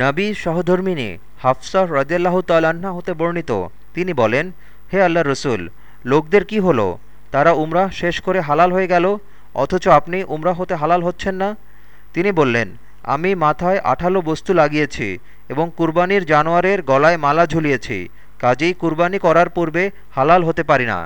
নবী সহধর্মিনী হাফসাহ রদিয়াল্লাহ তাল্লাহ্না হতে বর্ণিত। তিনি বলেন, হে আল্লাহ রসুল, লোকদের কি হলো? তারা উমরাহ শেষ করে হালাল হয়ে গেল, অথচ আপনি উমরাহ হতে হালাল হচ্ছেন না? তিনি বললেন, আমি মাথায় আঠালো বস্তু লাগিয়েছি এবং কুরবানির জানোয়ারের গলায় মালা ঝুলিয়েছি, কাজেই কুরবানি করার পূর্বে হালাল হতে পারি না।